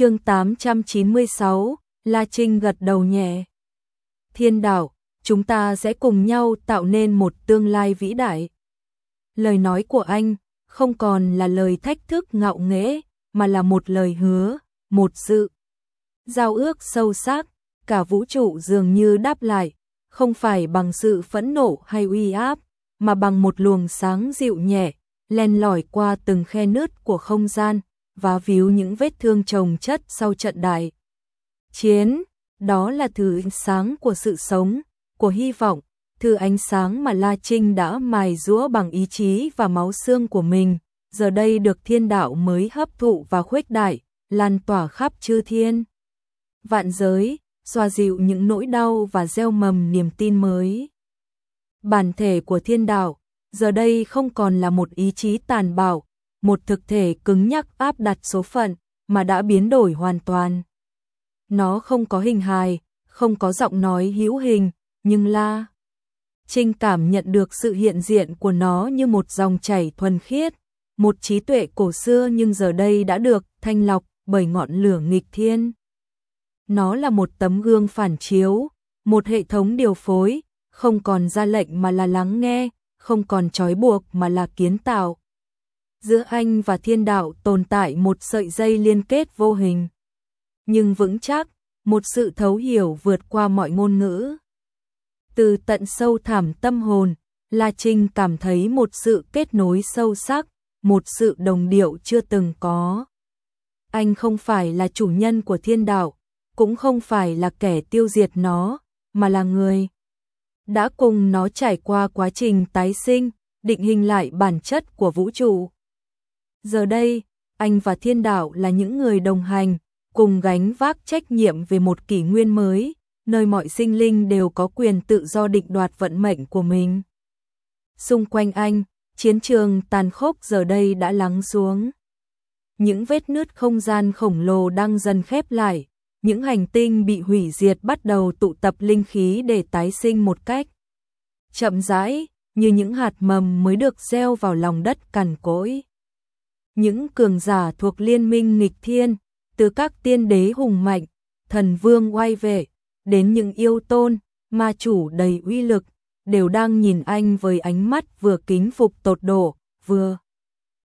chương 896, La Trinh gật đầu nhẹ. Thiên đạo, chúng ta sẽ cùng nhau tạo nên một tương lai vĩ đại. Lời nói của anh không còn là lời thách thức ngạo nghễ, mà là một lời hứa, một sự giao ước sâu sắc, cả vũ trụ dường như đáp lại, không phải bằng sự phẫn nộ hay uy áp, mà bằng một luồng sáng dịu nhẹ, len lỏi qua từng khe nứt của không gian, và víu những vết thương chồng chất sau trận đại. Chiến, đó là thứ ánh sáng của sự sống, của hy vọng, thứ ánh sáng mà La Trinh đã mài rũa bằng ý chí và máu xương của mình, giờ đây được thiên đạo mới hấp thụ và khuếch đại, lan tỏa khắp chư thiên. Vạn giới, xoa dịu những nỗi đau và gieo mầm niềm tin mới. Bản thể của thiên đạo, giờ đây không còn là một ý chí tàn bạo, một thực thể cứng nhắc áp đặt số phận, mà đã biến đổi hoàn toàn. Nó không có hình hài, không có giọng nói hữu hình, nhưng la. Trinh cảm nhận được sự hiện diện của nó như một dòng chảy thuần khiết, một trí tuệ cổ xưa nhưng giờ đây đã được thanh lọc bởi ngọn lửa nghịch thiên. Nó là một tấm gương phản chiếu, một hệ thống điều phối, không còn ra lệnh mà là lắng nghe, không còn trói buộc mà là kiến tạo. Giữa anh và thiên đạo tồn tại một sợi dây liên kết vô hình, nhưng vững chắc, một sự thấu hiểu vượt qua mọi ngôn ngữ. Từ tận sâu thẳm tâm hồn, La Trinh cảm thấy một sự kết nối sâu sắc, một sự đồng điệu chưa từng có. Anh không phải là chủ nhân của thiên đạo, cũng không phải là kẻ tiêu diệt nó, mà là người đã cùng nó trải qua quá trình tái sinh, định hình lại bản chất của vũ trụ. Giờ đây, anh và thiên đạo là những người đồng hành, cùng gánh vác trách nhiệm về một kỷ nguyên mới, nơi mọi sinh linh đều có quyền tự do định đoạt vận mệnh của mình. Xung quanh anh, chiến trường tàn khốc giờ đây đã lắng xuống. Những vết nứt không gian khổng lồ đang dần khép lại, những hành tinh bị hủy diệt bắt đầu tụ tập linh khí để tái sinh một cách chậm rãi, như những hạt mầm mới được gieo vào lòng đất cằn cỗi. Những cường giả thuộc liên minh nghịch thiên, từ các tiên đế hùng mạnh, thần vương oai vệ, đến những yêu tôn, ma chủ đầy uy lực, đều đang nhìn anh với ánh mắt vừa kính phục tột độ, vừa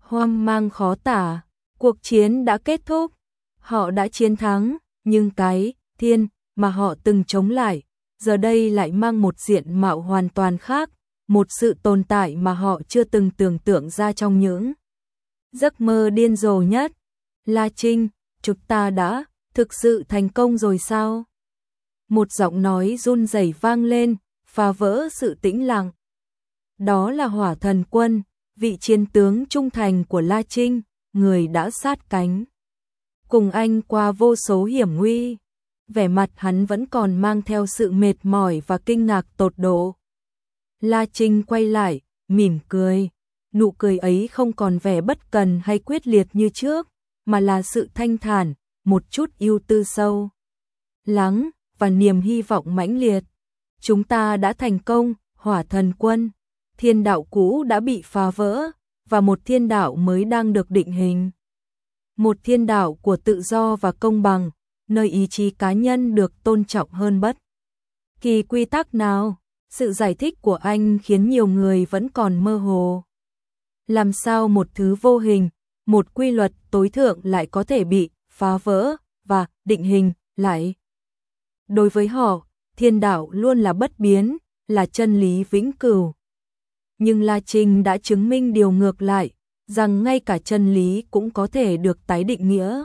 hoang mang khó tả. Cuộc chiến đã kết thúc, họ đã chiến thắng, nhưng cái thiên mà họ từng chống lại, giờ đây lại mang một diện mạo hoàn toàn khác, một sự tồn tại mà họ chưa từng tưởng tượng ra trong những giấc mơ điên rồ nhất. La Trinh, chúng ta đã thực sự thành công rồi sao? Một giọng nói run rẩy vang lên, phá vỡ sự tĩnh lặng. Đó là hỏa thần quân, vị chiến tướng trung thành của La Trinh, người đã sát cánh. Cùng anh qua vô số hiểm nguy, vẻ mặt hắn vẫn còn mang theo sự mệt mỏi và kinh ngạc tột độ. La Trinh quay lại, mỉm cười, nụ cười ấy không còn vẻ bất cần hay quyết liệt như trước, mà là sự thanh thản, một chút ưu tư sâu. Lắng, và niềm hy vọng mãnh liệt. Chúng ta đã thành công, hỏa thần quân, thiên đạo cũ đã bị phá vỡ, và một thiên đạo mới đang được định hình. Một thiên đạo của tự do và công bằng, nơi ý chí cá nhân được tôn trọng hơn bất. Kỳ quy tắc nào? Sự giải thích của anh khiến nhiều người vẫn còn mơ hồ. Làm sao một thứ vô hình, một quy luật tối thượng lại có thể bị phá vỡ và định hình lại? Đối với họ, thiên đạo luôn là bất biến, là chân lý vĩnh cửu. Nhưng La Trinh đã chứng minh điều ngược lại, rằng ngay cả chân lý cũng có thể được tái định nghĩa.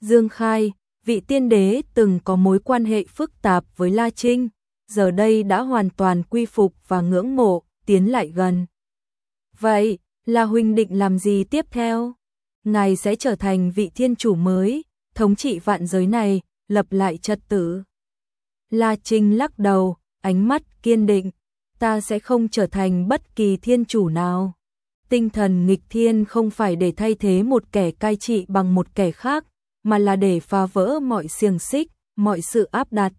Dương Khai, vị tiên đế từng có mối quan hệ phức tạp với La Trinh, giờ đây đã hoàn toàn quy phục và ngưỡng mộ, tiến lại gần. Vậy, là Huynh định làm gì tiếp theo? Ngài sẽ trở thành vị thiên chủ mới, thống trị vạn giới này, lập lại trật tự. La Trinh lắc đầu, ánh mắt kiên định, ta sẽ không trở thành bất kỳ thiên chủ nào. Tinh thần nghịch thiên không phải để thay thế một kẻ cai trị bằng một kẻ khác, mà là để phá vỡ mọi xiềng xích, mọi sự áp đặt.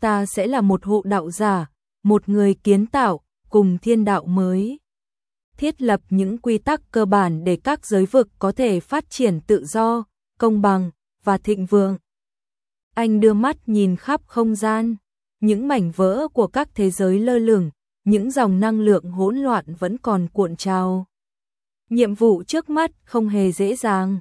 Ta sẽ là một hộ đạo giả, một người kiến tạo, cùng thiên đạo mới. Thiết lập những quy tắc cơ bản để các giới vực có thể phát triển tự do, công bằng, và thịnh vượng. Anh đưa mắt nhìn khắp không gian, những mảnh vỡ của các thế giới lơ lửng, những dòng năng lượng hỗn loạn vẫn còn cuộn trào. Nhiệm vụ trước mắt không hề dễ dàng.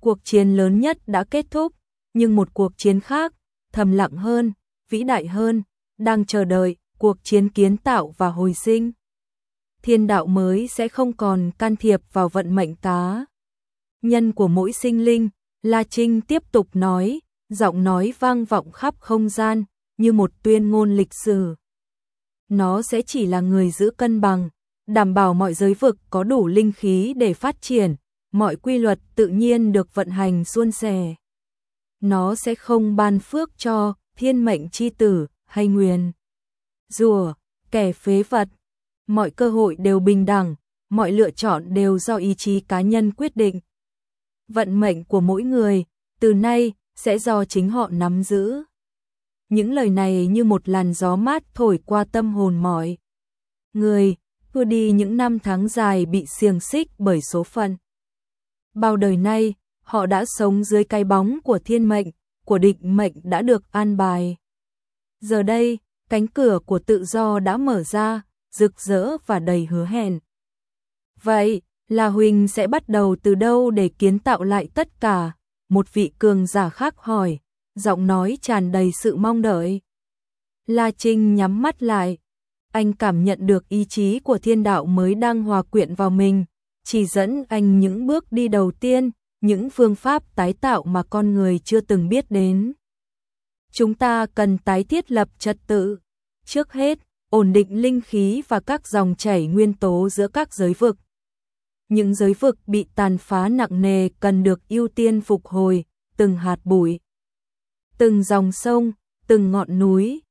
Cuộc chiến lớn nhất đã kết thúc, nhưng một cuộc chiến khác, thầm lặng hơn, vĩ đại hơn, đang chờ đợi cuộc chiến kiến tạo và hồi sinh. Thiên đạo mới sẽ không còn can thiệp vào vận mệnh tá. Nhân của mỗi sinh linh, La Trinh tiếp tục nói, giọng nói vang vọng khắp không gian, như một tuyên ngôn lịch sử. Nó sẽ chỉ là người giữ cân bằng, đảm bảo mọi giới vực có đủ linh khí để phát triển, mọi quy luật tự nhiên được vận hành suôn sẻ. Nó sẽ không ban phước cho thiên mệnh chi tử hay nguyền. Rùa, kẻ phế vật, mọi cơ hội đều bình đẳng, mọi lựa chọn đều do ý chí cá nhân quyết định. Vận mệnh của mỗi người, từ nay, sẽ do chính họ nắm giữ. Những lời này như một làn gió mát thổi qua tâm hồn mỏi. Người, vừa đi những năm tháng dài bị xiềng xích bởi số phận. Bao đời nay, họ đã sống dưới cái bóng của thiên mệnh, của định mệnh đã được an bài. Giờ đây, cánh cửa của tự do đã mở ra, rực rỡ và đầy hứa hẹn. Vậy, là Huỳnh sẽ bắt đầu từ đâu để kiến tạo lại tất cả? Một vị cường giả khác hỏi, giọng nói tràn đầy sự mong đợi. La Trinh nhắm mắt lại, anh cảm nhận được ý chí của thiên đạo mới đang hòa quyện vào mình, chỉ dẫn anh những bước đi đầu tiên, những phương pháp tái tạo mà con người chưa từng biết đến. Chúng ta cần tái thiết lập trật tự. Trước hết, ổn định linh khí và các dòng chảy nguyên tố giữa các giới vực. Những giới vực bị tàn phá nặng nề cần được ưu tiên phục hồi, từng hạt bụi, từng dòng sông, từng ngọn núi.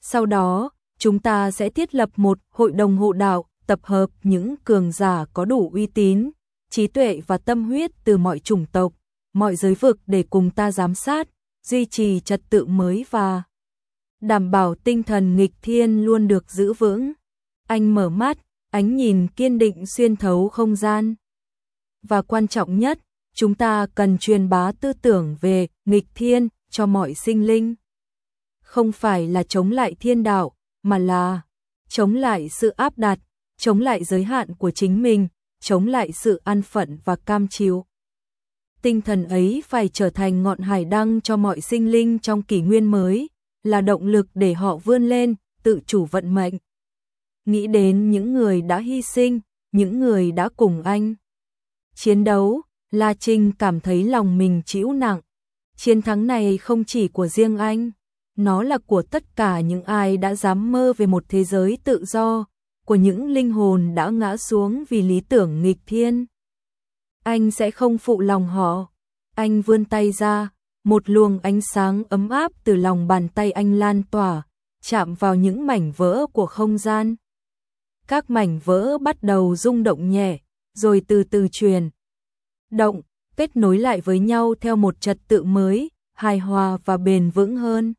Sau đó, chúng ta sẽ thiết lập một hội đồng hộ đạo, tập hợp những cường giả có đủ uy tín, trí tuệ và tâm huyết từ mọi chủng tộc, mọi giới vực để cùng ta giám sát, duy trì trật tự mới và đảm bảo tinh thần nghịch thiên luôn được giữ vững. Anh mở mắt, ánh nhìn kiên định xuyên thấu không gian. Và quan trọng nhất, chúng ta cần truyền bá tư tưởng về nghịch thiên cho mọi sinh linh. Không phải là chống lại thiên đạo, mà là chống lại sự áp đặt, chống lại giới hạn của chính mình, chống lại sự an phận và cam chịu. Tinh thần ấy phải trở thành ngọn hải đăng cho mọi sinh linh trong kỷ nguyên mới, là động lực để họ vươn lên, tự chủ vận mệnh. Nghĩ đến những người đã hy sinh, những người đã cùng anh. Chiến đấu, La Trinh cảm thấy lòng mình chịu nặng. Chiến thắng này không chỉ của riêng anh, nó là của tất cả những ai đã dám mơ về một thế giới tự do, của những linh hồn đã ngã xuống vì lý tưởng nghịch thiên. Anh sẽ không phụ lòng họ. Anh vươn tay ra, một luồng ánh sáng ấm áp từ lòng bàn tay anh lan tỏa, chạm vào những mảnh vỡ của không gian. Các mảnh vỡ bắt đầu rung động nhẹ, rồi từ từ truyền. Động, kết nối lại với nhau theo một trật tự mới, hài hòa và bền vững hơn.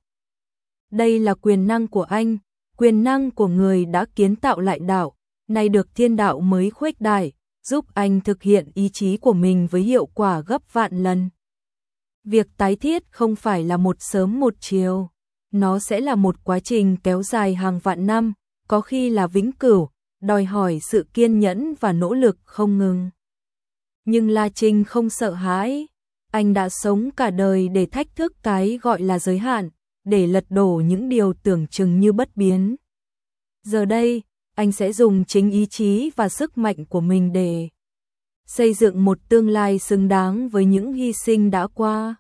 Đây là quyền năng của anh, quyền năng của người đã kiến tạo lại đạo, nay được thiên đạo mới khuếch đại, giúp anh thực hiện ý chí của mình với hiệu quả gấp vạn lần. Việc tái thiết không phải là một sớm một chiều, nó sẽ là một quá trình kéo dài hàng vạn năm, có khi là vĩnh cửu, đòi hỏi sự kiên nhẫn và nỗ lực không ngừng. Nhưng La Trinh không sợ hãi, anh đã sống cả đời để thách thức cái gọi là giới hạn, để lật đổ những điều tưởng chừng như bất biến. Giờ đây, anh sẽ dùng chính ý chí và sức mạnh của mình để xây dựng một tương lai xứng đáng với những hy sinh đã qua.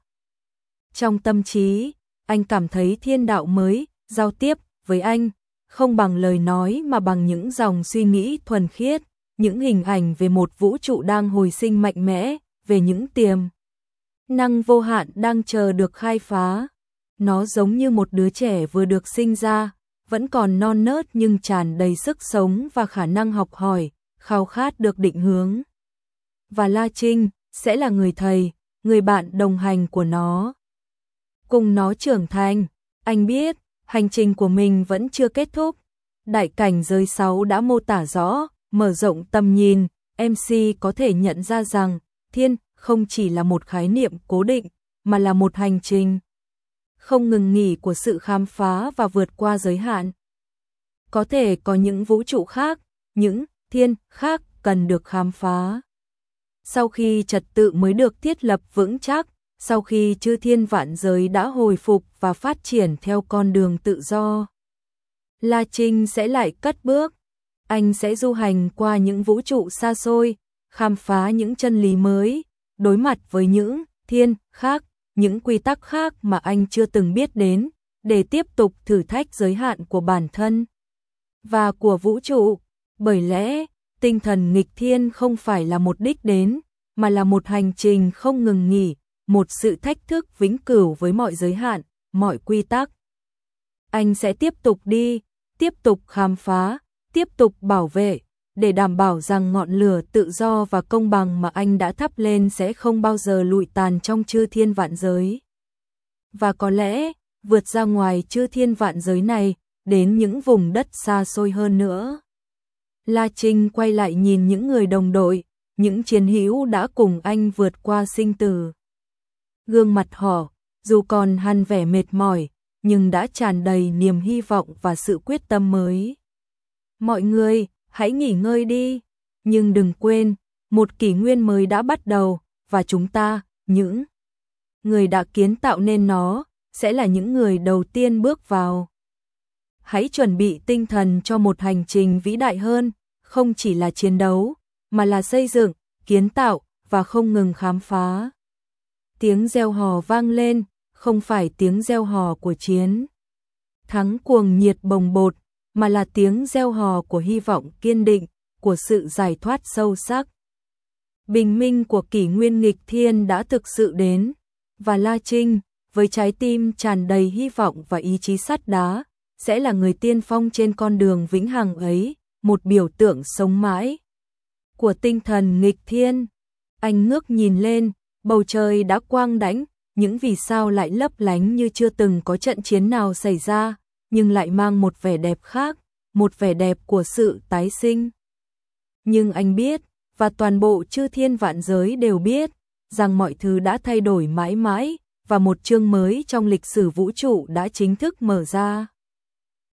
Trong tâm trí, anh cảm thấy thiên đạo mới, giao tiếp với anh, không bằng lời nói mà bằng những dòng suy nghĩ thuần khiết, những hình ảnh về một vũ trụ đang hồi sinh mạnh mẽ, về những tiềm năng vô hạn đang chờ được khai phá. Nó giống như một đứa trẻ vừa được sinh ra, vẫn còn non nớt nhưng tràn đầy sức sống và khả năng học hỏi, khao khát được định hướng. Và La Trinh sẽ là người thầy, người bạn đồng hành của nó. Cùng nó trưởng thành, anh biết, hành trình của mình vẫn chưa kết thúc. Đại cảnh giới 6 đã mô tả rõ, mở rộng tầm nhìn, MC có thể nhận ra rằng thiên không chỉ là một khái niệm cố định, mà là một hành trình không ngừng nghỉ của sự khám phá và vượt qua giới hạn. Có thể có những vũ trụ khác, những thiên khác cần được khám phá. Sau khi trật tự mới được thiết lập vững chắc, sau khi chư thiên vạn giới đã hồi phục và phát triển theo con đường tự do, La Trinh sẽ lại cất bước. Anh sẽ du hành qua những vũ trụ xa xôi, khám phá những chân lý mới, đối mặt với những thiên khác, những quy tắc khác mà anh chưa từng biết đến, để tiếp tục thử thách giới hạn của bản thân và của vũ trụ. Bởi lẽ, tinh thần nghịch thiên không phải là một đích đến, mà là một hành trình không ngừng nghỉ, một sự thách thức vĩnh cửu với mọi giới hạn, mọi quy tắc. Anh sẽ tiếp tục đi, tiếp tục khám phá, tiếp tục bảo vệ, để đảm bảo rằng ngọn lửa tự do và công bằng mà anh đã thắp lên sẽ không bao giờ lụi tàn trong chư thiên vạn giới. Và có lẽ, vượt ra ngoài chư thiên vạn giới này, đến những vùng đất xa xôi hơn nữa. La Trinh quay lại nhìn những người đồng đội, những chiến hữu đã cùng anh vượt qua sinh tử. Gương mặt họ, dù còn hằn vẻ mệt mỏi, nhưng đã tràn đầy niềm hy vọng và sự quyết tâm mới. Mọi người, hãy nghỉ ngơi đi, nhưng đừng quên, một kỷ nguyên mới đã bắt đầu, và chúng ta, những người đã kiến tạo nên nó, sẽ là những người đầu tiên bước vào. Hãy chuẩn bị tinh thần cho một hành trình vĩ đại hơn, không chỉ là chiến đấu, mà là xây dựng, kiến tạo và không ngừng khám phá. Tiếng reo hò vang lên, không phải tiếng reo hò của chiến. Thắng cuồng nhiệt bồng bột, mà là tiếng reo hò của hy vọng kiên định, của sự giải thoát sâu sắc. Bình minh của kỷ nguyên nghịch thiên đã thực sự đến, và La Trinh, với trái tim tràn đầy hy vọng và ý chí sắt đá, sẽ là người tiên phong trên con đường vĩnh hằng ấy, một biểu tượng sống mãi của tinh thần nghịch thiên. Anh ngước nhìn lên, bầu trời đã quang đánh, những vì sao lại lấp lánh như chưa từng có trận chiến nào xảy ra, nhưng lại mang một vẻ đẹp khác, một vẻ đẹp của sự tái sinh. Nhưng anh biết, và toàn bộ chư thiên vạn giới đều biết, rằng mọi thứ đã thay đổi mãi mãi, và một chương mới trong lịch sử vũ trụ đã chính thức mở ra.